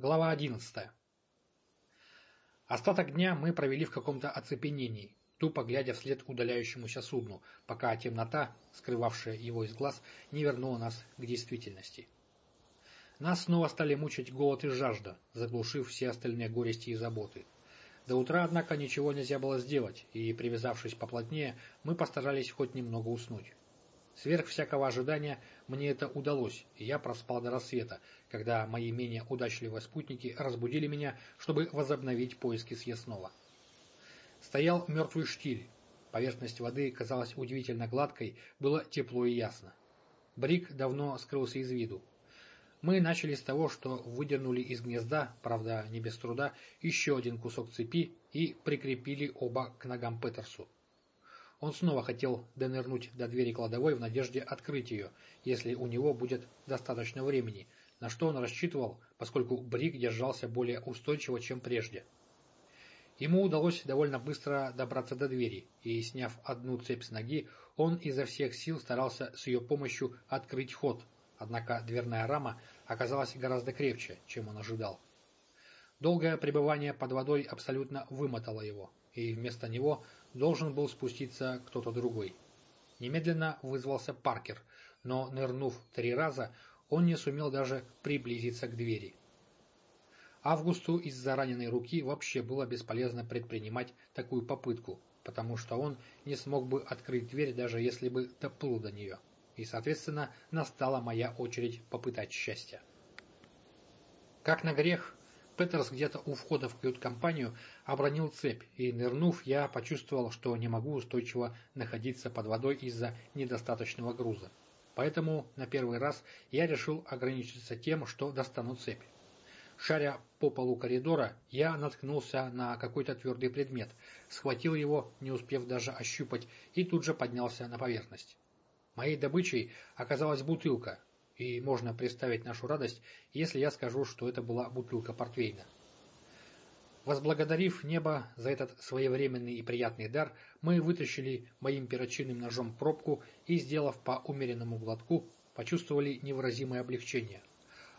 Глава одиннадцатая. Остаток дня мы провели в каком-то оцепенении, тупо глядя вслед удаляющемуся судну, пока темнота, скрывавшая его из глаз, не вернула нас к действительности. Нас снова стали мучить голод и жажда, заглушив все остальные горести и заботы. До утра, однако, ничего нельзя было сделать, и, привязавшись поплотнее, мы постарались хоть немного уснуть. Сверх всякого ожидания мне это удалось, и я проспал до рассвета, когда мои менее удачливые спутники разбудили меня, чтобы возобновить поиски съестного. Стоял мертвый штиль. Поверхность воды казалась удивительно гладкой, было тепло и ясно. Брик давно скрылся из виду. Мы начали с того, что выдернули из гнезда, правда не без труда, еще один кусок цепи и прикрепили оба к ногам Петерсу. Он снова хотел донырнуть до двери кладовой в надежде открыть ее, если у него будет достаточно времени, на что он рассчитывал, поскольку Брик держался более устойчиво, чем прежде. Ему удалось довольно быстро добраться до двери, и, сняв одну цепь с ноги, он изо всех сил старался с ее помощью открыть ход, однако дверная рама оказалась гораздо крепче, чем он ожидал. Долгое пребывание под водой абсолютно вымотало его, и вместо него должен был спуститься кто-то другой. Немедленно вызвался Паркер, но, нырнув три раза, он не сумел даже приблизиться к двери. Августу из-за раненой руки вообще было бесполезно предпринимать такую попытку, потому что он не смог бы открыть дверь, даже если бы доплыл до нее. И, соответственно, настала моя очередь попытать счастья. Как на грех, Петерс где-то у входа в кают-компанию обронил цепь, и, нырнув, я почувствовал, что не могу устойчиво находиться под водой из-за недостаточного груза. Поэтому на первый раз я решил ограничиться тем, что достану цепь. Шаря по полу коридора, я наткнулся на какой-то твердый предмет, схватил его, не успев даже ощупать, и тут же поднялся на поверхность. Моей добычей оказалась бутылка, и можно представить нашу радость, если я скажу, что это была бутылка портвейна. Возблагодарив небо за этот своевременный и приятный дар, мы вытащили моим перочинным ножом пробку и, сделав по умеренному глотку, почувствовали невыразимое облегчение.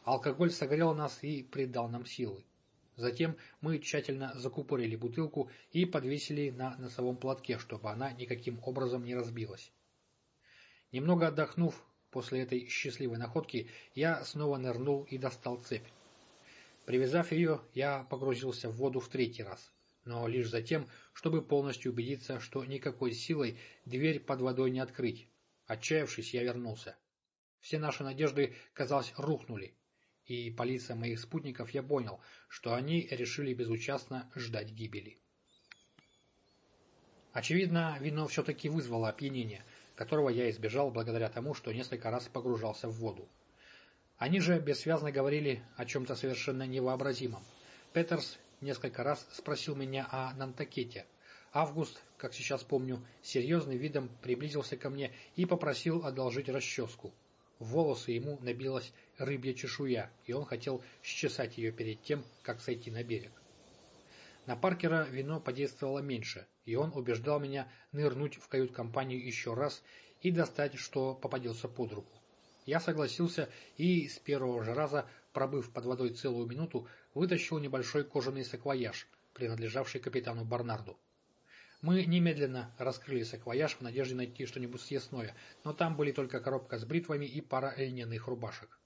Алкоголь согрел нас и придал нам силы. Затем мы тщательно закупорили бутылку и подвесили на носовом платке, чтобы она никаким образом не разбилась. Немного отдохнув, После этой счастливой находки я снова нырнул и достал цепь. Привязав ее, я погрузился в воду в третий раз, но лишь за тем, чтобы полностью убедиться, что никакой силой дверь под водой не открыть. Отчаявшись, я вернулся. Все наши надежды, казалось, рухнули, и по лицам моих спутников я понял, что они решили безучастно ждать гибели. Очевидно, вино все-таки вызвало опьянение — которого я избежал благодаря тому, что несколько раз погружался в воду. Они же бессвязно говорили о чем-то совершенно невообразимом. Петерс несколько раз спросил меня о Нантакете. Август, как сейчас помню, серьезным видом приблизился ко мне и попросил одолжить расческу. В волосы ему набилась рыбья чешуя, и он хотел счесать ее перед тем, как сойти на берег. На Паркера вино подействовало меньше, и он убеждал меня нырнуть в кают-компанию еще раз и достать, что попадется под руку. Я согласился и с первого же раза, пробыв под водой целую минуту, вытащил небольшой кожаный саквояж, принадлежавший капитану Барнарду. Мы немедленно раскрыли саквояж в надежде найти что-нибудь съестное, но там были только коробка с бритвами и пара льняных рубашек.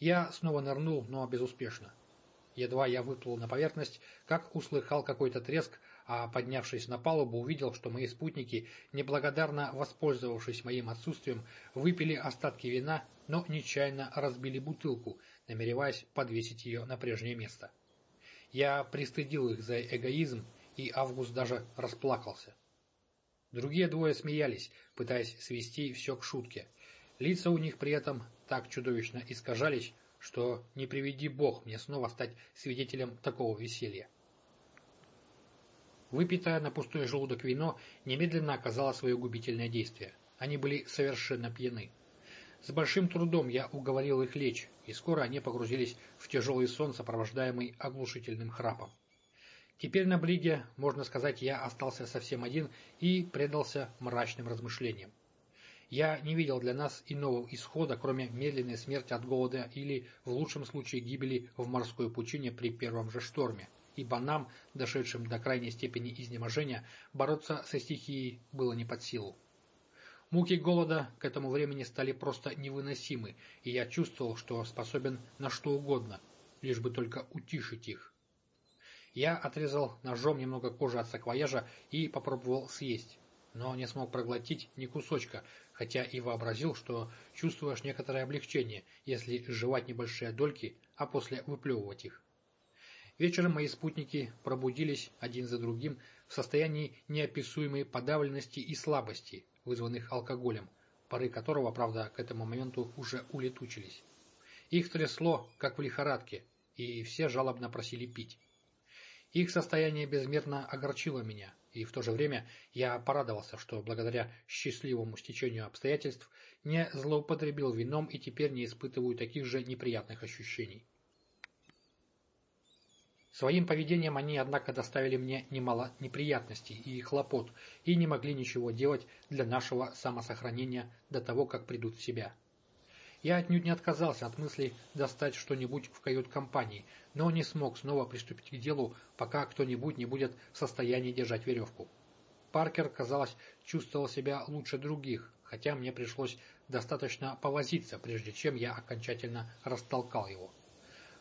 Я снова нырнул, но безуспешно. Едва я выплыл на поверхность, как услыхал какой-то треск, а поднявшись на палубу, увидел, что мои спутники, неблагодарно воспользовавшись моим отсутствием, выпили остатки вина, но нечаянно разбили бутылку, намереваясь подвесить ее на прежнее место. Я пристыдил их за эгоизм, и Август даже расплакался. Другие двое смеялись, пытаясь свести все к шутке. Лица у них при этом так чудовищно искажались, что не приведи бог мне снова стать свидетелем такого веселья. Выпитое на пустой желудок вино немедленно оказало свое губительное действие. Они были совершенно пьяны. С большим трудом я уговорил их лечь, и скоро они погрузились в тяжелый сон, сопровождаемый оглушительным храпом. Теперь на бриге, можно сказать, я остался совсем один и предался мрачным размышлениям. Я не видел для нас иного исхода, кроме медленной смерти от голода или, в лучшем случае, гибели в морской пучине при первом же шторме, ибо нам, дошедшим до крайней степени изнеможения, бороться со стихией было не под силу. Муки голода к этому времени стали просто невыносимы, и я чувствовал, что способен на что угодно, лишь бы только утишить их. Я отрезал ножом немного кожи от саквояжа и попробовал съесть, но не смог проглотить ни кусочка, хотя и вообразил, что чувствуешь некоторое облегчение, если жевать небольшие дольки, а после выплевывать их. Вечером мои спутники пробудились один за другим в состоянии неописуемой подавленности и слабости, вызванных алкоголем, пары которого, правда, к этому моменту уже улетучились. Их трясло, как в лихорадке, и все жалобно просили пить. Их состояние безмерно огорчило меня, и в то же время я порадовался, что благодаря счастливому стечению обстоятельств не злоупотребил вином и теперь не испытываю таких же неприятных ощущений. Своим поведением они, однако, доставили мне немало неприятностей и хлопот и не могли ничего делать для нашего самосохранения до того, как придут в себя. Я отнюдь не отказался от мысли достать что-нибудь в кают-компании, но не смог снова приступить к делу, пока кто-нибудь не будет в состоянии держать веревку. Паркер, казалось, чувствовал себя лучше других, хотя мне пришлось достаточно повозиться, прежде чем я окончательно растолкал его.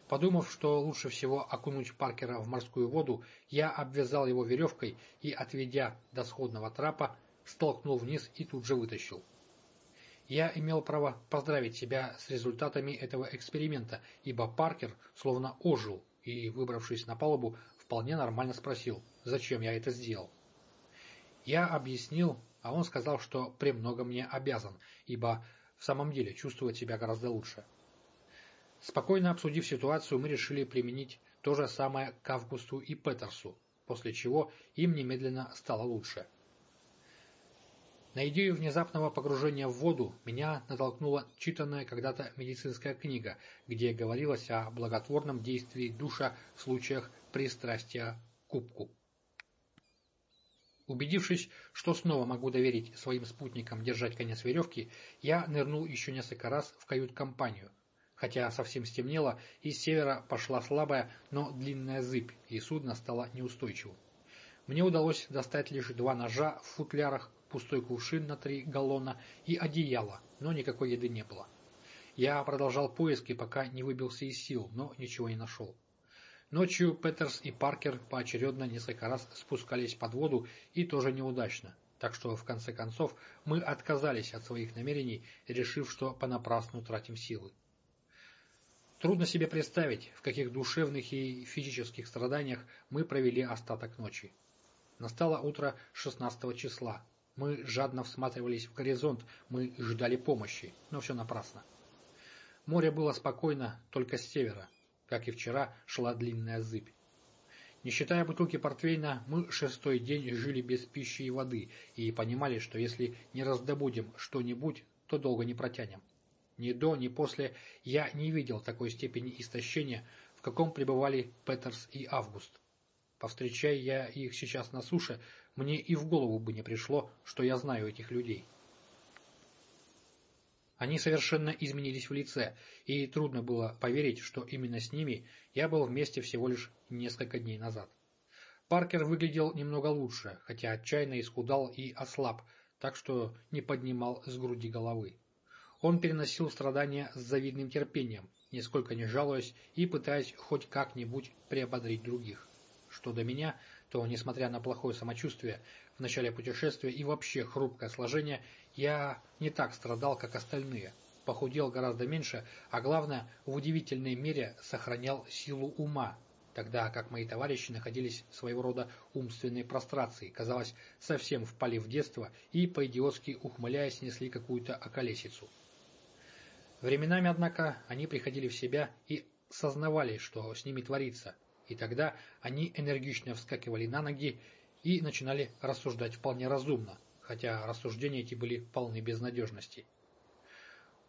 Подумав, что лучше всего окунуть Паркера в морскую воду, я обвязал его веревкой и, отведя до сходного трапа, столкнул вниз и тут же вытащил. Я имел право поздравить себя с результатами этого эксперимента, ибо Паркер словно ожил и, выбравшись на палубу, вполне нормально спросил, зачем я это сделал. Я объяснил, а он сказал, что премного мне обязан, ибо в самом деле чувствует себя гораздо лучше. Спокойно обсудив ситуацию, мы решили применить то же самое к Августу и Петерсу, после чего им немедленно стало лучше. На идею внезапного погружения в воду меня натолкнула читанная когда-то медицинская книга, где говорилось о благотворном действии душа в случаях пристрастия к кубку. Убедившись, что снова могу доверить своим спутникам держать конец веревки, я нырнул еще несколько раз в кают-компанию, Хотя совсем стемнело, из севера пошла слабая, но длинная зыбь, и судно стало неустойчивым. Мне удалось достать лишь два ножа в футлярах, пустой кувшин на три галлона и одеяло, но никакой еды не было. Я продолжал поиски, пока не выбился из сил, но ничего не нашел. Ночью Петерс и Паркер поочередно несколько раз спускались под воду и тоже неудачно, так что в конце концов мы отказались от своих намерений, решив, что понапрасну тратим силы. Трудно себе представить, в каких душевных и физических страданиях мы провели остаток ночи. Настало утро 16 числа. Мы жадно всматривались в горизонт, мы ждали помощи, но все напрасно. Море было спокойно только с севера. Как и вчера, шла длинная зыбь. Не считая бутылки портвейна, мы шестой день жили без пищи и воды и понимали, что если не раздобудем что-нибудь, то долго не протянем. Ни до, ни после я не видел такой степени истощения, в каком пребывали Петерс и Август. Повстречая я их сейчас на суше, мне и в голову бы не пришло, что я знаю этих людей. Они совершенно изменились в лице, и трудно было поверить, что именно с ними я был вместе всего лишь несколько дней назад. Паркер выглядел немного лучше, хотя отчаянно исхудал и ослаб, так что не поднимал с груди головы. Он переносил страдания с завидным терпением, нисколько не жалуясь и пытаясь хоть как-нибудь приободрить других. Что до меня, то, несмотря на плохое самочувствие в начале путешествия и вообще хрупкое сложение, я не так страдал, как остальные. Похудел гораздо меньше, а главное, в удивительной мере сохранял силу ума, тогда как мои товарищи находились в своего рода умственной прострации, казалось, совсем впали в детство и, по-идиотски ухмыляясь, несли какую-то околесицу. Временами, однако, они приходили в себя и сознавали, что с ними творится, и тогда они энергично вскакивали на ноги и начинали рассуждать вполне разумно, хотя рассуждения эти были полны безнадежности.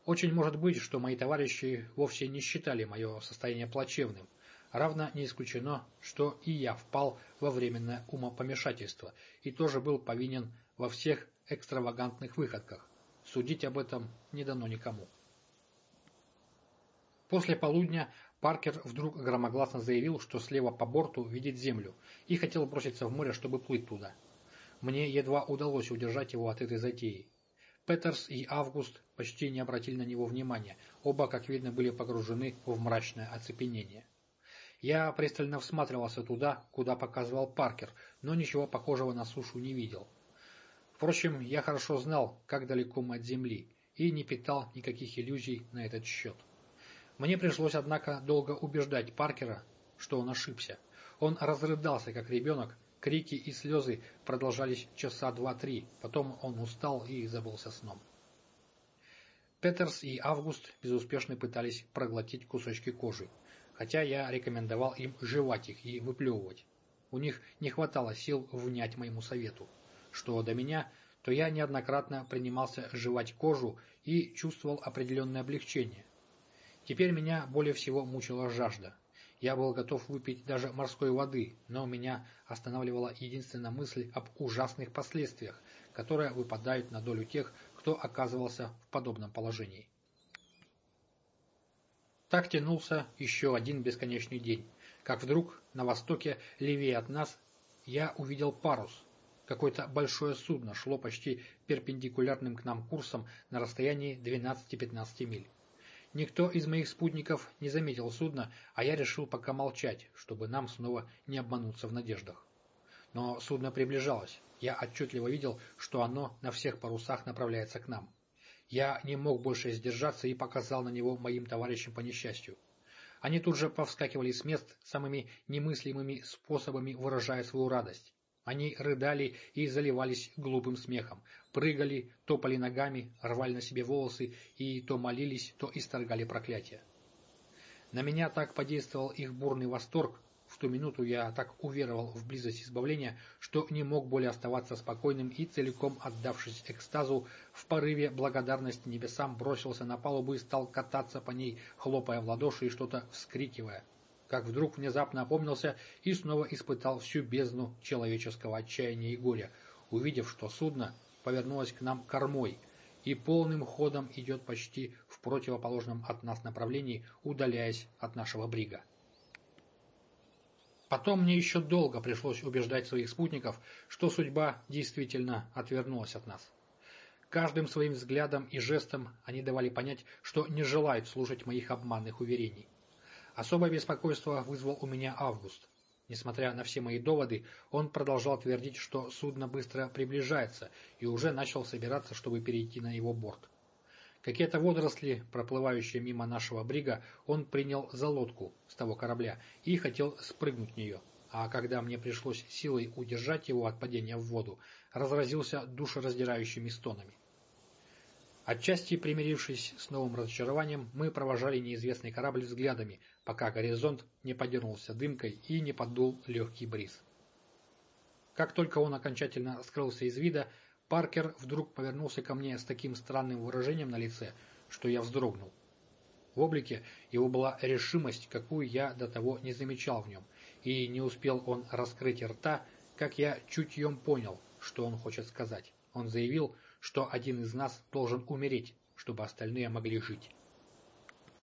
Очень может быть, что мои товарищи вовсе не считали мое состояние плачевным, равно не исключено, что и я впал во временное умопомешательство и тоже был повинен во всех экстравагантных выходках, судить об этом не дано никому. После полудня Паркер вдруг громогласно заявил, что слева по борту видит землю, и хотел броситься в море, чтобы плыть туда. Мне едва удалось удержать его от этой затеи. Петерс и Август почти не обратили на него внимания, оба, как видно, были погружены в мрачное оцепенение. Я пристально всматривался туда, куда показывал Паркер, но ничего похожего на сушу не видел. Впрочем, я хорошо знал, как далеко мы от земли, и не питал никаких иллюзий на этот счет. Мне пришлось, однако, долго убеждать Паркера, что он ошибся. Он разрыдался, как ребенок, крики и слезы продолжались часа два-три, потом он устал и забылся сном. Петерс и Август безуспешно пытались проглотить кусочки кожи, хотя я рекомендовал им жевать их и выплевывать. У них не хватало сил внять моему совету. Что до меня, то я неоднократно принимался жевать кожу и чувствовал определенное облегчение. Теперь меня более всего мучила жажда. Я был готов выпить даже морской воды, но меня останавливала единственная мысль об ужасных последствиях, которые выпадают на долю тех, кто оказывался в подобном положении. Так тянулся еще один бесконечный день, как вдруг на востоке, левее от нас, я увидел парус. Какое-то большое судно шло почти перпендикулярным к нам курсом на расстоянии 12-15 миль. Никто из моих спутников не заметил судна, а я решил пока молчать, чтобы нам снова не обмануться в надеждах. Но судно приближалось. Я отчетливо видел, что оно на всех парусах направляется к нам. Я не мог больше сдержаться и показал на него моим товарищам по несчастью. Они тут же повскакивали с мест самыми немыслимыми способами, выражая свою радость. Они рыдали и заливались глупым смехом, прыгали, топали ногами, рвали на себе волосы и то молились, то исторгали проклятия. На меня так подействовал их бурный восторг, в ту минуту я так уверовал в близость избавления, что не мог более оставаться спокойным и, целиком отдавшись экстазу, в порыве благодарности небесам бросился на палубу и стал кататься по ней, хлопая в ладоши и что-то вскрикивая. Как вдруг внезапно опомнился и снова испытал всю бездну человеческого отчаяния и горя, увидев, что судно повернулось к нам кормой и полным ходом идет почти в противоположном от нас направлении, удаляясь от нашего брига. Потом мне еще долго пришлось убеждать своих спутников, что судьба действительно отвернулась от нас. Каждым своим взглядом и жестом они давали понять, что не желают слушать моих обманных уверений. Особое беспокойство вызвал у меня Август. Несмотря на все мои доводы, он продолжал твердить, что судно быстро приближается и уже начал собираться, чтобы перейти на его борт. Какие-то водоросли, проплывающие мимо нашего брига, он принял за лодку с того корабля и хотел спрыгнуть в нее. А когда мне пришлось силой удержать его от падения в воду, разразился душераздирающими стонами. Отчасти примирившись с новым разочарованием, мы провожали неизвестный корабль взглядами, пока горизонт не подернулся дымкой и не подул легкий бриз. Как только он окончательно скрылся из вида, Паркер вдруг повернулся ко мне с таким странным выражением на лице, что я вздрогнул. В облике его была решимость, какую я до того не замечал в нем, и не успел он раскрыть рта, как я чутьем понял, что он хочет сказать. Он заявил, что один из нас должен умереть, чтобы остальные могли жить.